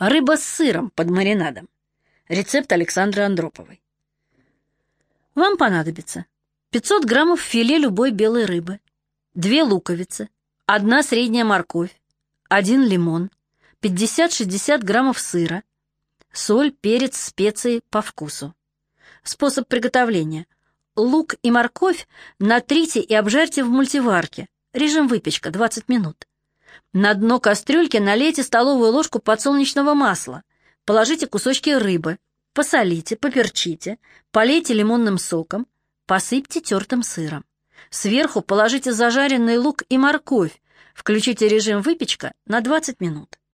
Рыба с сыром под маринадом. Рецепт Александры Андроповой. Вам понадобится 500 граммов филе любой белой рыбы, 2 луковицы, 1 средняя морковь, 1 лимон, 50-60 граммов сыра, соль, перец, специи по вкусу. Способ приготовления. Лук и морковь натрите и обжарьте в мультиварке. Режим выпечка 20 минут. На дно кастрюльки налейте столовую ложку подсолнечного масла. Положите кусочки рыбы. Посолите, поперчите, полейте лимонным соком, посыпьте тертым сыром. Сверху положите зажаренный лук и морковь. Включите режим выпечка на 20 минут.